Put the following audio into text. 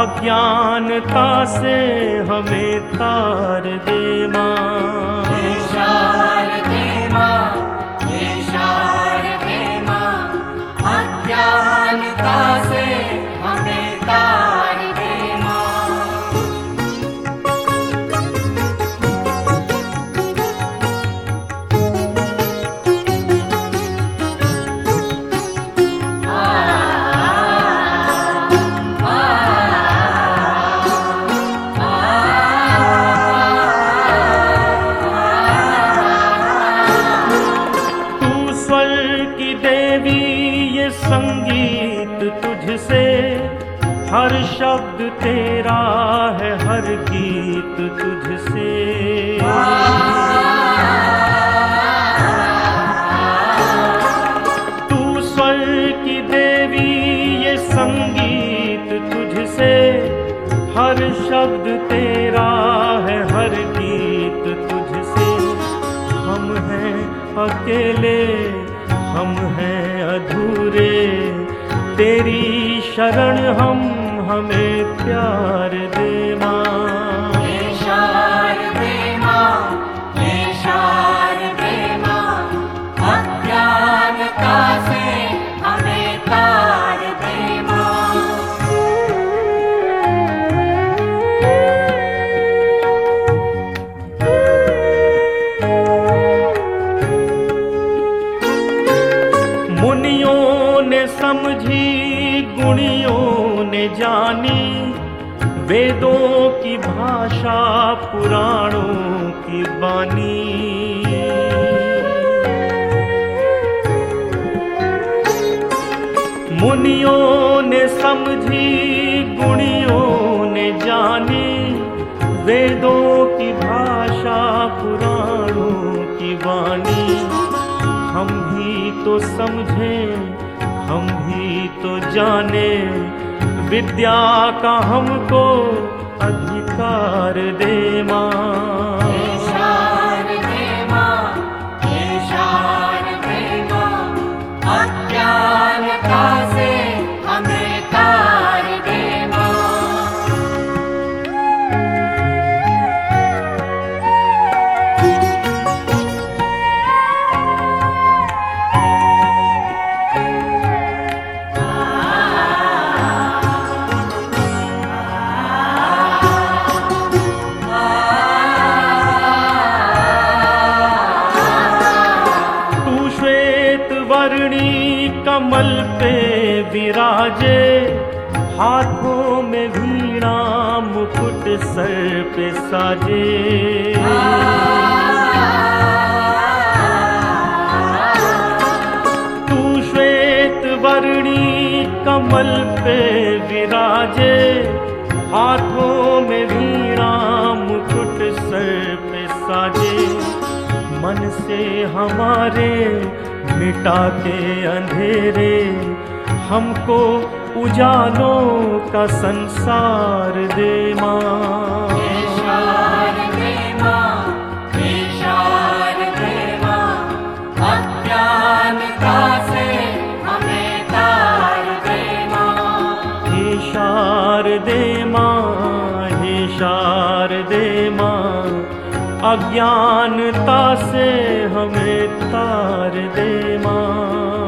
अज्ञानता से हमें तार देना। तुझसे हर शब्द तेरा है, हर गीत तुझसे। तू स्वर की देवी, ये संगीत तुझसे। हर शब्द तेरा है, हर गीत तुझसे। हम हैं अकेले, हम हैं अधूरे, तेरी शरण हम हमें प्यार दे माँ शारदे माँ शारदे माँ अज्ञानता से हमें तार मुनियों ने समझी जानी वेदों की भाषा, पुराणों की बानी। मुनियों ने समझी, गुणियों ने जानी वेदों की भाषा, पुराणों की वाणी। हम भी तो समझे, हम भी तो जाने विद्या का हमको अधिकार दे माँ। कमल पे विराजे, हाथों में वीणा मुकुट सर पे साजे। तू श्वेत वर्णी कमल पे विराजे, हाथों में वीणा मुकुट सर पे साजे। मन से हमारे मिटा के अंधेरे हमको उजालों का संसार दे माँ। हे शारदे माँ हे से दे माँ। अज्ञानता से हमें तार दे माँ